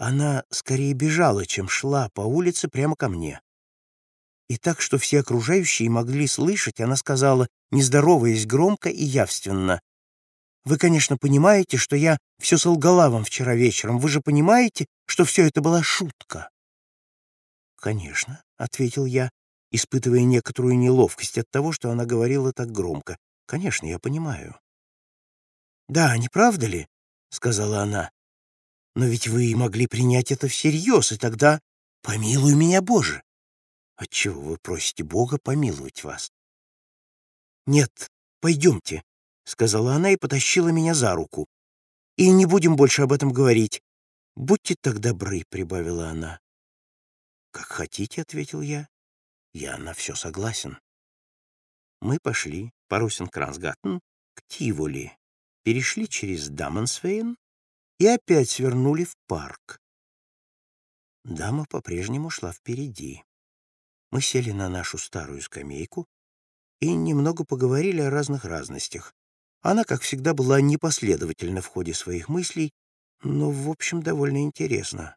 Она скорее бежала, чем шла по улице прямо ко мне. И так, что все окружающие могли слышать, она сказала, не здороваясь громко и явственно, «Вы, конечно, понимаете, что я все солгала вам вчера вечером. Вы же понимаете, что все это была шутка?» «Конечно», — ответил я, испытывая некоторую неловкость от того, что она говорила так громко. «Конечно, я понимаю». «Да, не правда ли?» — сказала она. «Но ведь вы могли принять это всерьез, и тогда помилуй меня, Боже!» «Отчего вы просите Бога помиловать вас?» «Нет, пойдемте», — сказала она и потащила меня за руку. «И не будем больше об этом говорить. Будьте так добры», — прибавила она. «Как хотите», — ответил я. «Я на все согласен». Мы пошли по Русенкрансгаттен к Тиволи, перешли через Дамонсвейн и опять свернули в парк. Дама по-прежнему шла впереди. Мы сели на нашу старую скамейку и немного поговорили о разных разностях. Она, как всегда, была непоследовательна в ходе своих мыслей, но, в общем, довольно интересно.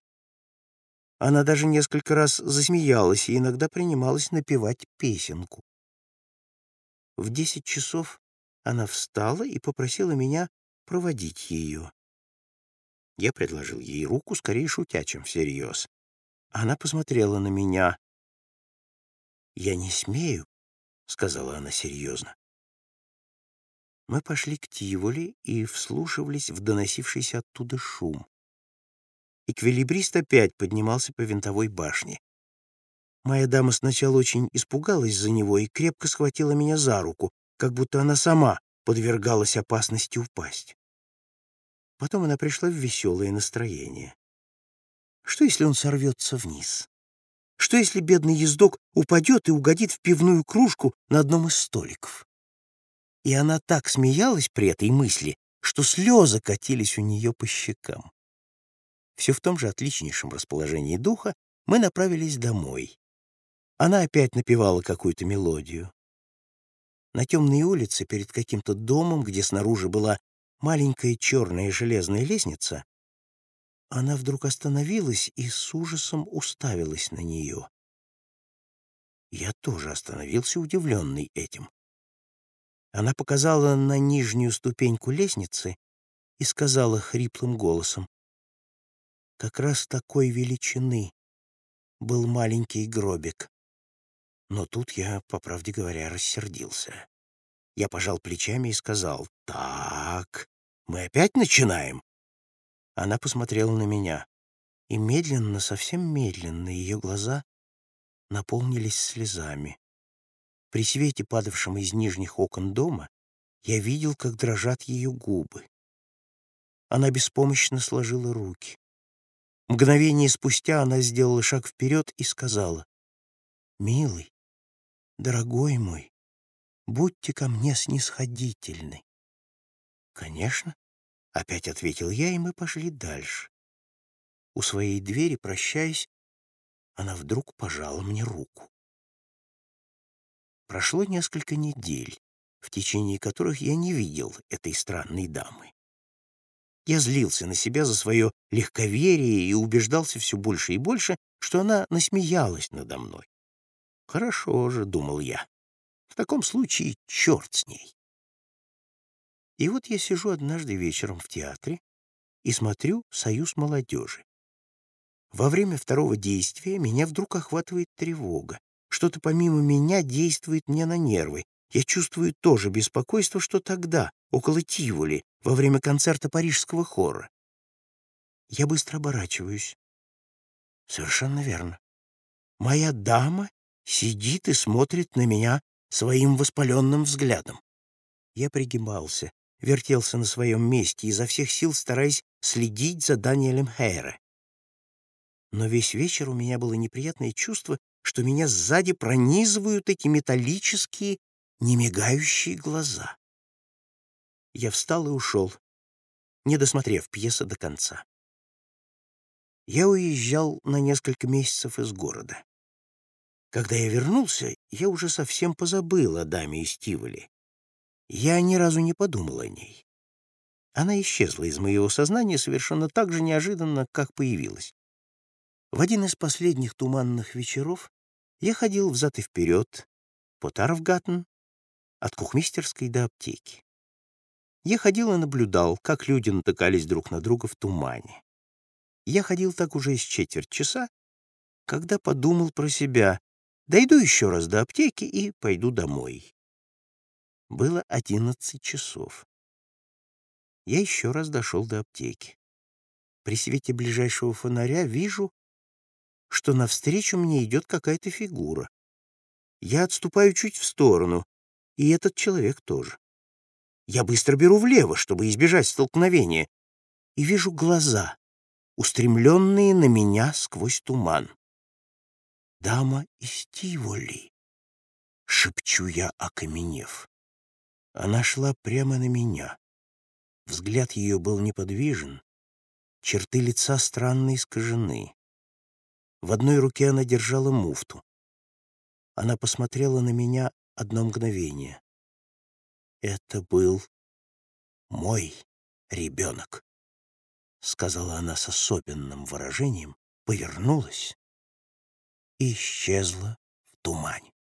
Она даже несколько раз засмеялась и иногда принималась напевать песенку. В десять часов она встала и попросила меня проводить ее. Я предложил ей руку, скорее шутя, чем всерьез. Она посмотрела на меня. «Я не смею», — сказала она серьезно. Мы пошли к Тиволи и вслушивались в доносившийся оттуда шум. Эквилибрист опять поднимался по винтовой башне. Моя дама сначала очень испугалась за него и крепко схватила меня за руку, как будто она сама подвергалась опасности упасть. Потом она пришла в веселое настроение. Что, если он сорвется вниз? Что, если бедный ездок упадет и угодит в пивную кружку на одном из столиков? И она так смеялась при этой мысли, что слезы катились у нее по щекам. Все в том же отличнейшем расположении духа мы направились домой. Она опять напевала какую-то мелодию. На темной улице перед каким-то домом, где снаружи была маленькая черная железная лестница, она вдруг остановилась и с ужасом уставилась на нее. Я тоже остановился, удивленный этим. Она показала на нижнюю ступеньку лестницы и сказала хриплым голосом, «Как раз такой величины был маленький гробик. Но тут я, по правде говоря, рассердился. Я пожал плечами и сказал, «Так, мы опять начинаем?» Она посмотрела на меня, и медленно, совсем медленно, ее глаза наполнились слезами. При свете, падавшем из нижних окон дома, я видел, как дрожат ее губы. Она беспомощно сложила руки. Мгновение спустя она сделала шаг вперед и сказала, «Милый, дорогой мой, будьте ко мне снисходительны». «Конечно», — опять ответил я, и мы пошли дальше. У своей двери, прощаясь, она вдруг пожала мне руку. Прошло несколько недель, в течение которых я не видел этой странной дамы. Я злился на себя за свое легковерие и убеждался все больше и больше, что она насмеялась надо мной. «Хорошо же», — думал я, — «в таком случае черт с ней». И вот я сижу однажды вечером в театре и смотрю «Союз молодежи». Во время второго действия меня вдруг охватывает тревога. Что-то помимо меня действует мне на нервы. Я чувствую то же беспокойство, что тогда, около Тиволи, во время концерта парижского хора. Я быстро оборачиваюсь. Совершенно верно. Моя дама сидит и смотрит на меня своим воспаленным взглядом. Я пригибался, вертелся на своем месте, изо всех сил стараясь следить за Даниэлем Хейре. Но весь вечер у меня было неприятное чувство, что меня сзади пронизывают эти металлические, немигающие глаза. Я встал и ушел, не досмотрев пьесы до конца. Я уезжал на несколько месяцев из города. Когда я вернулся, я уже совсем позабыл о даме из Тиволи. Я ни разу не подумал о ней. Она исчезла из моего сознания совершенно так же неожиданно, как появилась. В один из последних туманных вечеров я ходил взад и вперед по Тарвгаттен от кухмистерской до аптеки. Я ходил и наблюдал, как люди натыкались друг на друга в тумане. Я ходил так уже с четверть часа, когда подумал про себя, дойду еще раз до аптеки и пойду домой. Было одиннадцать часов. Я еще раз дошел до аптеки. При свете ближайшего фонаря вижу, что навстречу мне идет какая-то фигура. Я отступаю чуть в сторону, и этот человек тоже. Я быстро беру влево, чтобы избежать столкновения, и вижу глаза, устремленные на меня сквозь туман. «Дама из Тиволи», — шепчу я, окаменев. Она шла прямо на меня. Взгляд ее был неподвижен, черты лица странно искажены. В одной руке она держала муфту. Она посмотрела на меня одно мгновение. «Это был мой ребенок», — сказала она с особенным выражением, повернулась и исчезла в тумане.